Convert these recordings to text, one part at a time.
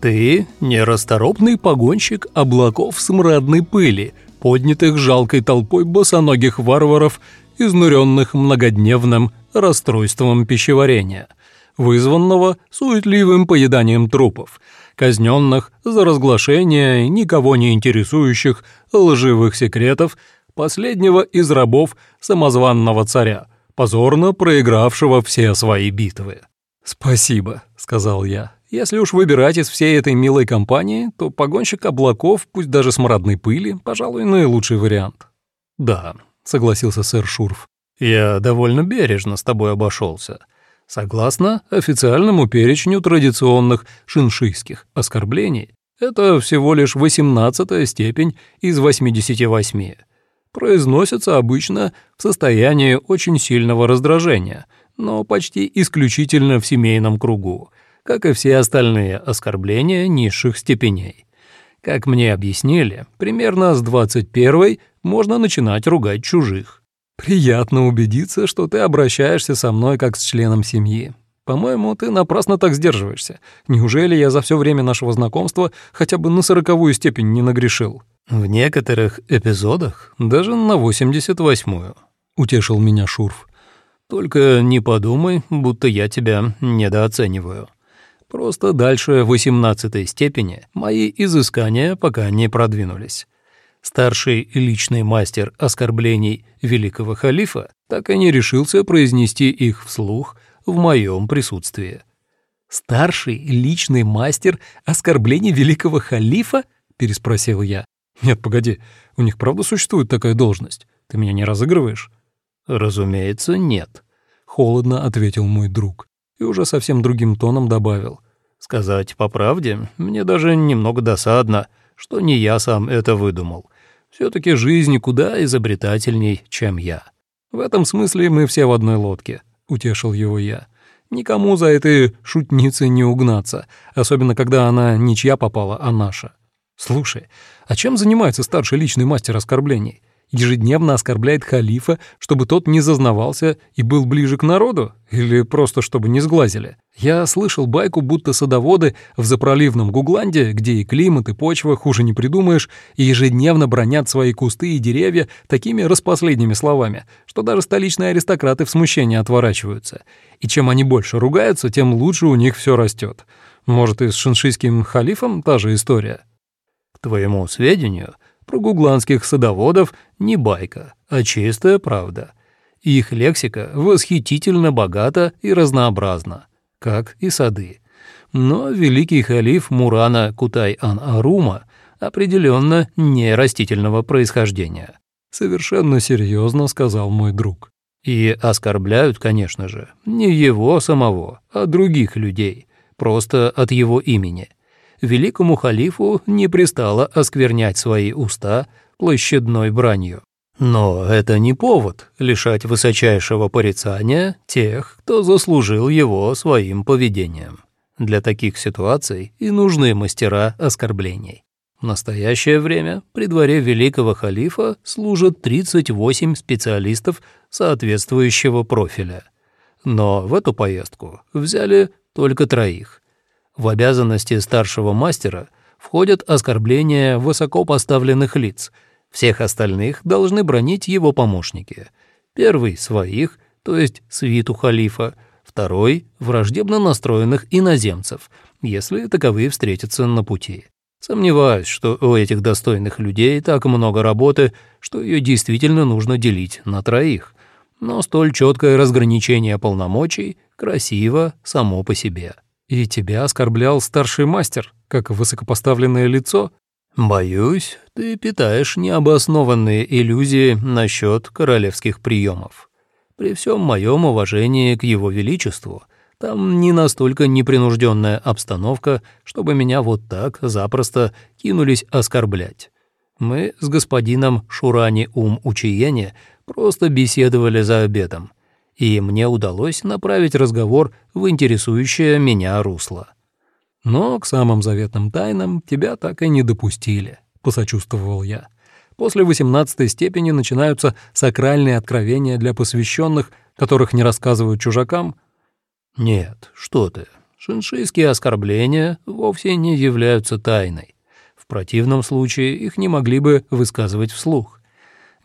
Ты — нерасторопный погонщик облаков смрадной пыли, поднятых жалкой толпой босоногих варваров, изнуренных многодневным расстройством пищеварения, вызванного суетливым поеданием трупов, казненных за разглашение никого не интересующих лживых секретов последнего из рабов самозванного царя, позорно проигравшего все свои битвы. «Спасибо», — сказал я. «Если уж выбирать из всей этой милой компании, то погонщик облаков, пусть даже смрадной пыли, пожалуй, наилучший вариант». «Да», — согласился сэр Шурф. «Я довольно бережно с тобой обошелся. Согласно официальному перечню традиционных шиншийских оскорблений, это всего лишь восемнадцатая степень из 88. Произносится обычно в состоянии очень сильного раздражения, но почти исключительно в семейном кругу, как и все остальные оскорбления низших степеней. Как мне объяснили, примерно с 21 можно начинать ругать чужих. «Приятно убедиться, что ты обращаешься со мной как с членом семьи. По-моему, ты напрасно так сдерживаешься. Неужели я за все время нашего знакомства хотя бы на сороковую степень не нагрешил?» «В некоторых эпизодах даже на восемьдесят восьмую», — утешил меня Шурф. «Только не подумай, будто я тебя недооцениваю. Просто дальше восемнадцатой степени мои изыскания пока не продвинулись старший личный мастер оскорблений великого халифа, так и не решился произнести их вслух в моем присутствии. «Старший личный мастер оскорблений великого халифа?» — переспросил я. «Нет, погоди, у них правда существует такая должность? Ты меня не разыгрываешь?» «Разумеется, нет», — холодно ответил мой друг и уже совсем другим тоном добавил. «Сказать по правде, мне даже немного досадно, что не я сам это выдумал. Все-таки жизнь куда изобретательней, чем я. В этом смысле мы все в одной лодке, утешил его я. Никому за этой шутницей не угнаться, особенно когда она ничья попала, а наша. Слушай, а чем занимается старший личный мастер оскорблений? Ежедневно оскорбляет халифа, чтобы тот не зазнавался и был ближе к народу? Или просто чтобы не сглазили? Я слышал байку, будто садоводы в запроливном Гугланде, где и климат, и почва, хуже не придумаешь, ежедневно бронят свои кусты и деревья такими распоследними словами, что даже столичные аристократы в смущении отворачиваются. И чем они больше ругаются, тем лучше у них все растет. Может, и с шиншийским халифом та же история? К твоему сведению, про гугланских садоводов не байка, а чистая правда. Их лексика восхитительно богата и разнообразна, как и сады. Но великий халиф Мурана Кутай-ан-Арума определенно не растительного происхождения. Совершенно серьезно сказал мой друг. И оскорбляют, конечно же, не его самого, а других людей, просто от его имени – великому халифу не пристало осквернять свои уста площадной бранью. Но это не повод лишать высочайшего порицания тех, кто заслужил его своим поведением. Для таких ситуаций и нужны мастера оскорблений. В настоящее время при дворе великого халифа служат 38 специалистов соответствующего профиля. Но в эту поездку взяли только троих. В обязанности старшего мастера входят оскорбления высокопоставленных лиц. Всех остальных должны бронить его помощники. Первый — своих, то есть свиту халифа, второй — враждебно настроенных иноземцев, если таковые встретятся на пути. Сомневаюсь, что у этих достойных людей так много работы, что ее действительно нужно делить на троих. Но столь четкое разграничение полномочий красиво само по себе. И тебя оскорблял старший мастер, как высокопоставленное лицо? Боюсь, ты питаешь необоснованные иллюзии насчет королевских приемов. При всем моем уважении к его величеству, там не настолько непринужденная обстановка, чтобы меня вот так запросто кинулись оскорблять. Мы с господином Шурани Ум Учиене просто беседовали за обедом — и мне удалось направить разговор в интересующее меня русло. «Но к самым заветным тайнам тебя так и не допустили», — посочувствовал я. «После восемнадцатой степени начинаются сакральные откровения для посвященных, которых не рассказывают чужакам». «Нет, что ты. шиншийские оскорбления вовсе не являются тайной. В противном случае их не могли бы высказывать вслух.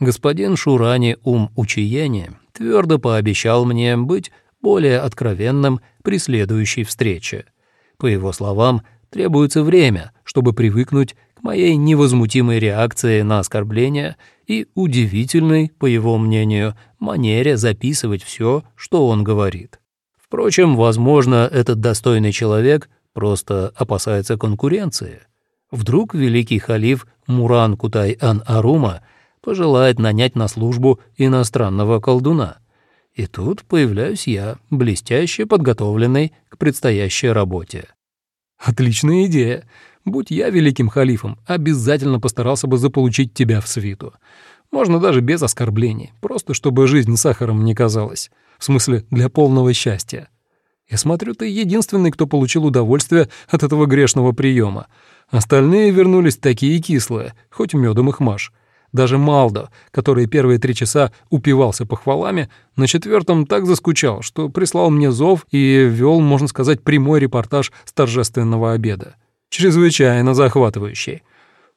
Господин Шурани Ум Учиени твердо пообещал мне быть более откровенным при следующей встрече. По его словам, требуется время, чтобы привыкнуть к моей невозмутимой реакции на оскорбления и удивительной, по его мнению, манере записывать все, что он говорит. Впрочем, возможно, этот достойный человек просто опасается конкуренции. Вдруг великий халиф Муран Кутай-ан-Арума пожелает нанять на службу иностранного колдуна. И тут появляюсь я, блестяще подготовленный к предстоящей работе. Отличная идея. Будь я великим халифом, обязательно постарался бы заполучить тебя в свиту. Можно даже без оскорблений, просто чтобы жизнь сахаром не казалась. В смысле, для полного счастья. Я смотрю, ты единственный, кто получил удовольствие от этого грешного приема. Остальные вернулись такие кислые, хоть медом их маш. Даже Малдо, который первые три часа упивался похвалами, на четвертом так заскучал, что прислал мне зов и вел, можно сказать, прямой репортаж с торжественного обеда. Чрезвычайно захватывающий.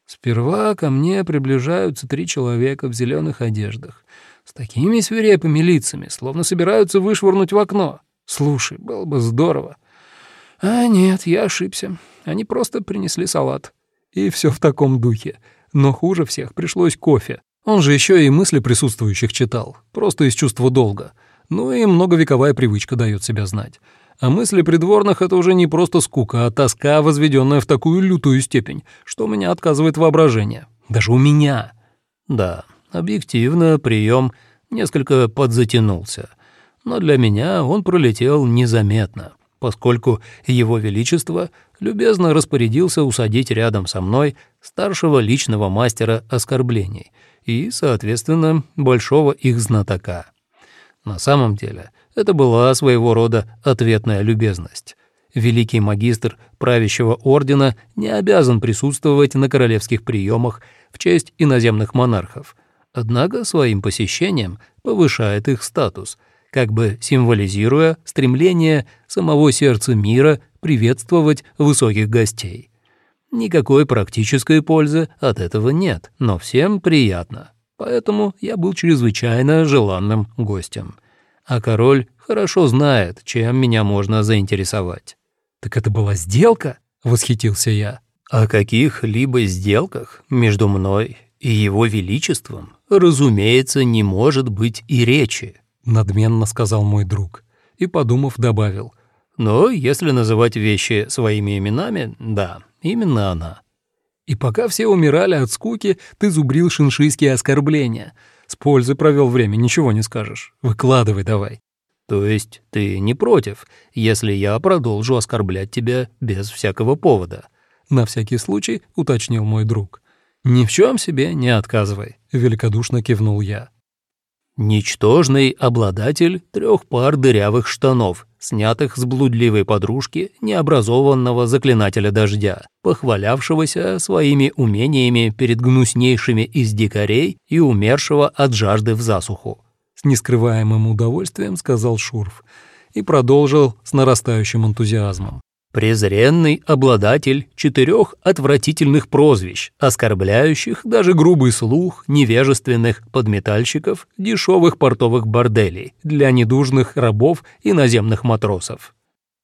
Сперва ко мне приближаются три человека в зеленых одеждах, с такими свирепыми лицами, словно собираются вышвырнуть в окно. Слушай, было бы здорово. А нет, я ошибся. Они просто принесли салат. И все в таком духе. Но хуже всех пришлось кофе. Он же еще и мысли присутствующих читал, просто из чувства долга. Ну и многовековая привычка дает себя знать. А мысли придворных — это уже не просто скука, а тоска, возведенная в такую лютую степень, что меня отказывает воображение. Даже у меня. Да, объективно, прием несколько подзатянулся. Но для меня он пролетел незаметно, поскольку Его Величество любезно распорядился усадить рядом со мной старшего личного мастера оскорблений и, соответственно, большого их знатока. На самом деле это была своего рода ответная любезность. Великий магистр правящего ордена не обязан присутствовать на королевских приемах в честь иноземных монархов, однако своим посещением повышает их статус, как бы символизируя стремление самого сердца мира приветствовать высоких гостей. Никакой практической пользы от этого нет, но всем приятно. Поэтому я был чрезвычайно желанным гостем. А король хорошо знает, чем меня можно заинтересовать. «Так это была сделка?» — восхитился я. «О каких-либо сделках между мной и его величеством, разумеется, не может быть и речи», — надменно сказал мой друг. И, подумав, добавил. «Но если называть вещи своими именами, да, именно она». И пока все умирали от скуки, ты зубрил шиншийские оскорбления. С пользой провел время, ничего не скажешь. Выкладывай давай. То есть ты не против, если я продолжу оскорблять тебя без всякого повода? На всякий случай уточнил мой друг. Ни в чем себе не отказывай, великодушно кивнул я. Ничтожный обладатель трех пар дырявых штанов, снятых с блудливой подружки необразованного заклинателя дождя, похвалявшегося своими умениями перед гнуснейшими из дикарей и умершего от жажды в засуху. С нескрываемым удовольствием сказал Шурф и продолжил с нарастающим энтузиазмом презренный обладатель четырех отвратительных прозвищ, оскорбляющих даже грубый слух невежественных подметальщиков дешевых портовых борделей для недужных рабов и наземных матросов.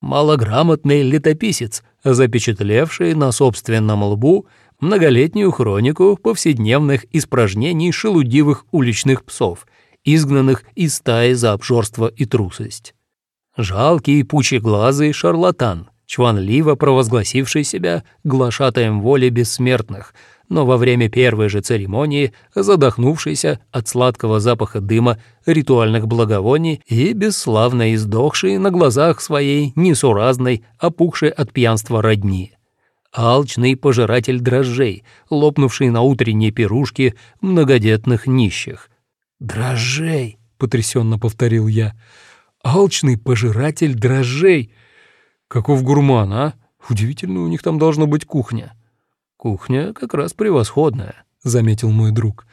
Малограмотный летописец, запечатлевший на собственном лбу многолетнюю хронику повседневных испражнений шелудивых уличных псов, изгнанных из стаи за обжорство и трусость. Жалкий пучеглазый шарлатан — чванливо провозгласивший себя глашатаем воли бессмертных, но во время первой же церемонии задохнувшийся от сладкого запаха дыма ритуальных благовоний и бесславно издохший на глазах своей несуразной, опухшей от пьянства родни. Алчный пожиратель дрожжей, лопнувший на утренней пирушке многодетных нищих. «Дрожжей!» — потрясенно повторил я. «Алчный пожиратель дрожжей!» Каков гурман, а? Удивительно, у них там должна быть кухня. Кухня как раз превосходная, заметил мой друг.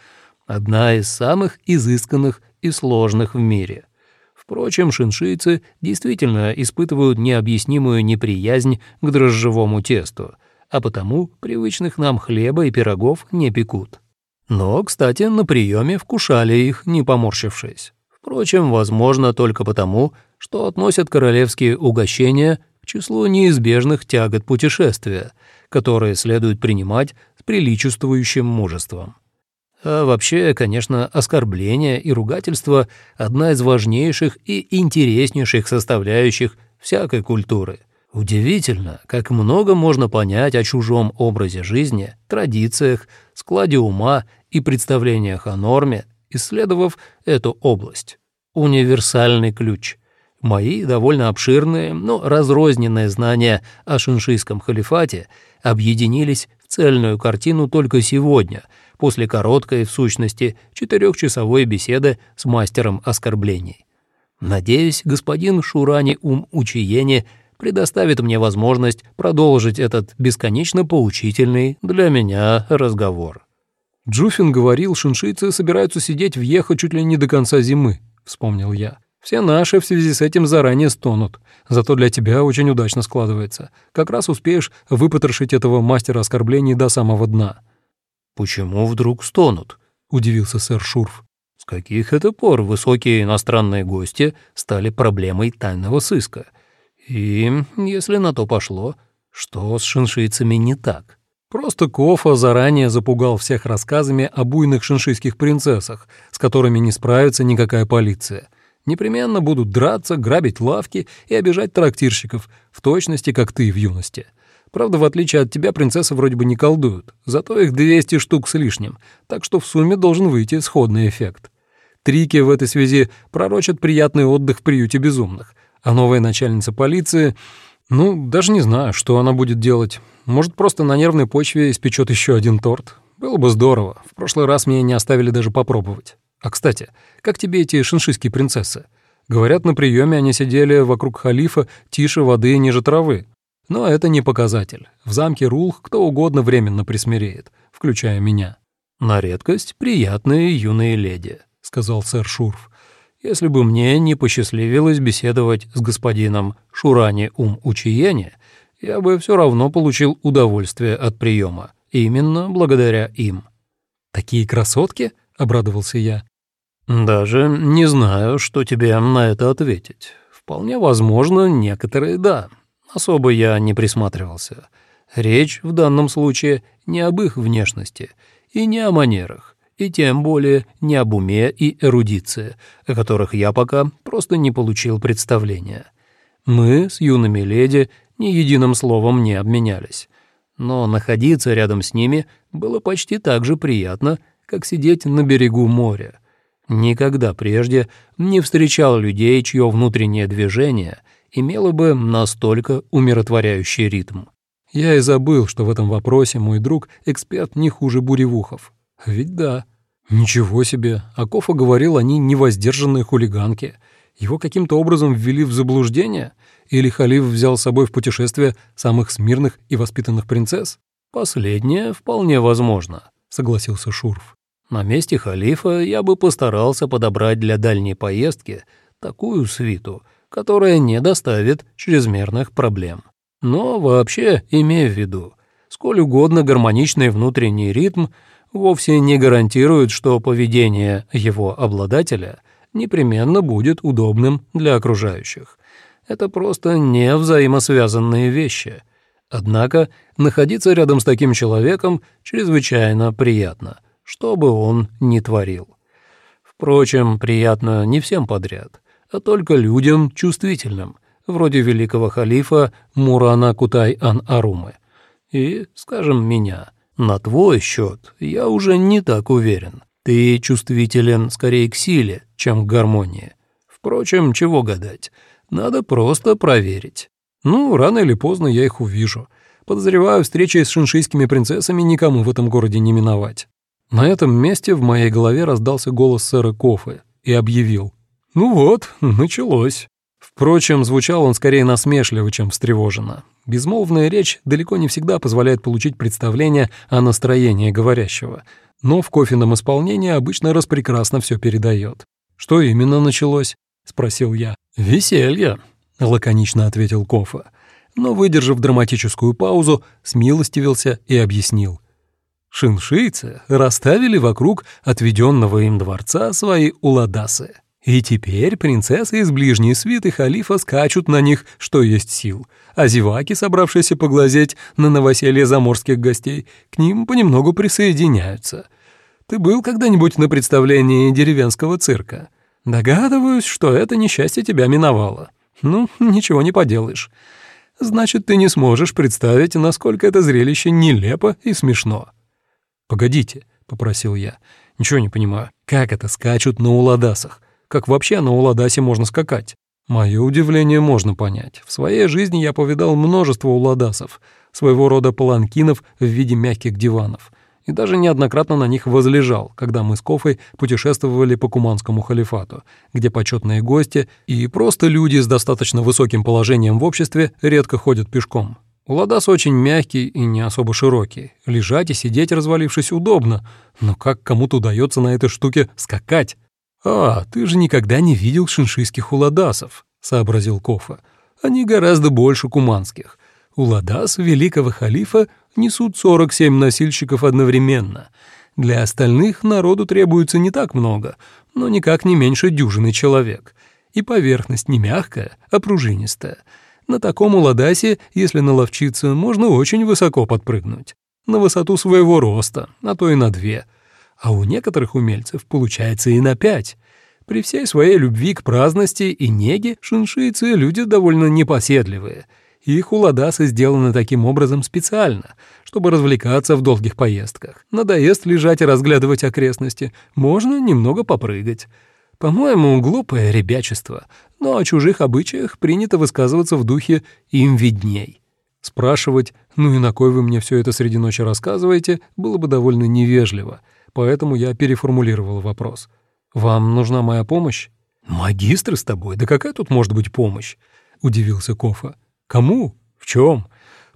Одна из самых изысканных и сложных в мире. Впрочем, шиншийцы действительно испытывают необъяснимую неприязнь к дрожжевому тесту, а потому привычных нам хлеба и пирогов не пекут. Но, кстати, на приеме вкушали их, не поморщившись. Впрочем, возможно, только потому, что относят королевские угощения к числу неизбежных тягот путешествия, которые следует принимать с приличествующим мужеством. А вообще, конечно, оскорбление и ругательство – одна из важнейших и интереснейших составляющих всякой культуры. Удивительно, как много можно понять о чужом образе жизни, традициях, складе ума и представлениях о норме, исследовав эту область. Универсальный ключ. Мои довольно обширные, но разрозненные знания о шиншийском халифате объединились в цельную картину только сегодня – после короткой, в сущности, четырехчасовой беседы с мастером оскорблений. Надеюсь, господин Шурани Ум Учиени предоставит мне возможность продолжить этот бесконечно поучительный для меня разговор. Джуфин говорил, шиншийцы собираются сидеть в Ехо чуть ли не до конца зимы, вспомнил я. Все наши в связи с этим заранее стонут. Зато для тебя очень удачно складывается. Как раз успеешь выпотрошить этого мастера оскорблений до самого дна. «Почему вдруг стонут?» — удивился сэр Шурф. «С каких это пор высокие иностранные гости стали проблемой тайного сыска? И, если на то пошло, что с шиншийцами не так?» Просто Кофа заранее запугал всех рассказами о буйных шиншийских принцессах, с которыми не справится никакая полиция. Непременно будут драться, грабить лавки и обижать трактирщиков, в точности, как ты в юности. Правда, в отличие от тебя, принцессы вроде бы не колдуют, зато их 200 штук с лишним, так что в сумме должен выйти сходный эффект. Трики в этой связи пророчат приятный отдых в приюте безумных, а новая начальница полиции... Ну, даже не знаю, что она будет делать. Может, просто на нервной почве испечет еще один торт? Было бы здорово. В прошлый раз меня не оставили даже попробовать. А, кстати, как тебе эти шиншийские принцессы? Говорят, на приеме они сидели вокруг халифа тише воды и ниже травы. Но это не показатель. В замке Рулх кто угодно временно присмиреет, включая меня. «На редкость приятные юные леди», — сказал сэр Шурф. «Если бы мне не посчастливилось беседовать с господином Шурани Ум Учиене, я бы все равно получил удовольствие от приема, именно благодаря им». «Такие красотки?» — обрадовался я. «Даже не знаю, что тебе на это ответить. Вполне возможно, некоторые — да, Особо я не присматривался. Речь в данном случае не об их внешности и не о манерах, и тем более не об уме и эрудиции, о которых я пока просто не получил представления. Мы с юными леди ни единым словом не обменялись. Но находиться рядом с ними было почти так же приятно, как сидеть на берегу моря. Никогда прежде не встречал людей, чье внутреннее движение — имела бы настолько умиротворяющий ритм. Я и забыл, что в этом вопросе мой друг эксперт не хуже буревухов. Ведь да. Ничего себе, Акофа говорил, они невоздержанные хулиганки. Его каким-то образом ввели в заблуждение? Или халиф взял с собой в путешествие самых смирных и воспитанных принцесс? Последнее вполне возможно, согласился Шурф. На месте халифа я бы постарался подобрать для дальней поездки такую свиту, которая не доставит чрезмерных проблем. Но вообще, имея в виду, сколь угодно гармоничный внутренний ритм вовсе не гарантирует, что поведение его обладателя непременно будет удобным для окружающих. Это просто не взаимосвязанные вещи. Однако находиться рядом с таким человеком чрезвычайно приятно, что бы он ни творил. Впрочем, приятно не всем подряд а только людям чувствительным, вроде великого халифа Мурана Кутай-ан-Арумы. И, скажем, меня. На твой счет я уже не так уверен. Ты чувствителен скорее к силе, чем к гармонии. Впрочем, чего гадать, надо просто проверить. Ну, рано или поздно я их увижу. Подозреваю, встречи с шиншийскими принцессами никому в этом городе не миновать. На этом месте в моей голове раздался голос сэра Кофы и объявил. Ну вот, началось. Впрочем, звучал он скорее насмешливо, чем встревоженно. Безмолвная речь далеко не всегда позволяет получить представление о настроении говорящего, но в кофейном исполнении обычно распрекрасно все передает. Что именно началось? — спросил я. «Веселье», — лаконично ответил Кофа. Но, выдержав драматическую паузу, смилостивился и объяснил. Шиншийцы расставили вокруг отведенного им дворца свои уладасы. И теперь принцессы из ближней свиты халифа скачут на них, что есть сил, а зеваки, собравшиеся поглазеть на новоселье заморских гостей, к ним понемногу присоединяются. Ты был когда-нибудь на представлении деревенского цирка? Догадываюсь, что это несчастье тебя миновало. Ну, ничего не поделаешь. Значит, ты не сможешь представить, насколько это зрелище нелепо и смешно. «Погодите», — попросил я, — «ничего не понимаю. Как это скачут на уладасах? Как вообще на уладасе можно скакать?» Мое удивление можно понять. В своей жизни я повидал множество уладасов, своего рода паланкинов в виде мягких диванов — и даже неоднократно на них возлежал, когда мы с Кофой путешествовали по Куманскому халифату, где почетные гости и просто люди с достаточно высоким положением в обществе редко ходят пешком. Ладас очень мягкий и не особо широкий. Лежать и сидеть, развалившись, удобно, но как кому-то удается на этой штуке скакать? «А, ты же никогда не видел шиншийских уладасов», — сообразил Кофа. «Они гораздо больше куманских. Уладас великого халифа несут 47 носильщиков одновременно. Для остальных народу требуется не так много, но никак не меньше дюжины человек. И поверхность не мягкая, а пружинистая. На таком уладасе, если наловчиться, можно очень высоко подпрыгнуть. На высоту своего роста, а то и на две. А у некоторых умельцев получается и на пять. При всей своей любви к праздности и неге шиншийцы люди довольно непоседливые — их уладасы сделаны таким образом специально, чтобы развлекаться в долгих поездках. Надоест лежать и разглядывать окрестности, можно немного попрыгать. По-моему, глупое ребячество, но о чужих обычаях принято высказываться в духе «им видней». Спрашивать «ну и на кой вы мне все это среди ночи рассказываете» было бы довольно невежливо, поэтому я переформулировал вопрос. «Вам нужна моя помощь?» «Магистр с тобой? Да какая тут может быть помощь?» — удивился Кофа. Кому? В чем?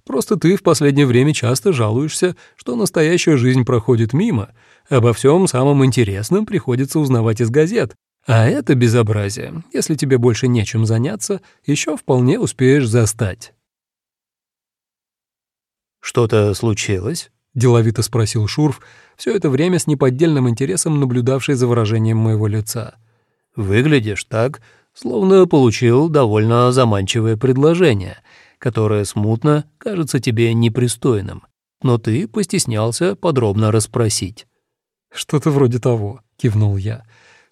Просто ты в последнее время часто жалуешься, что настоящая жизнь проходит мимо. Обо всем самом интересном приходится узнавать из газет. А это безобразие, если тебе больше нечем заняться, еще вполне успеешь застать. «Что-то случилось?» — деловито спросил Шурф, все это время с неподдельным интересом наблюдавший за выражением моего лица. «Выглядишь так, словно получил довольно заманчивое предложение, которое смутно кажется тебе непристойным, но ты постеснялся подробно расспросить». «Что-то вроде того», — кивнул я.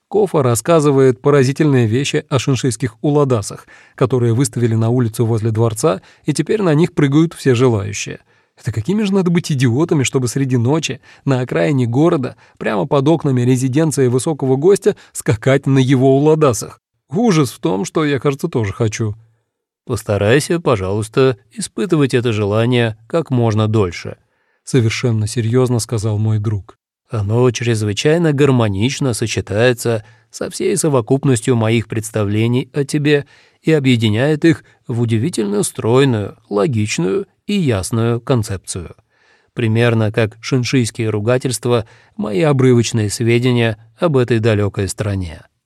Кофа рассказывает поразительные вещи о шиншийских уладасах, которые выставили на улицу возле дворца, и теперь на них прыгают все желающие. Это какими же надо быть идиотами, чтобы среди ночи на окраине города, прямо под окнами резиденции высокого гостя, скакать на его уладасах? Ужас в том, что я, кажется, тоже хочу. Постарайся, пожалуйста, испытывать это желание как можно дольше, совершенно серьезно сказал мой друг. Оно чрезвычайно гармонично сочетается со всей совокупностью моих представлений о тебе и объединяет их в удивительно стройную, логичную и ясную концепцию. Примерно как шиншийские ругательства, мои обрывочные сведения об этой далекой стране.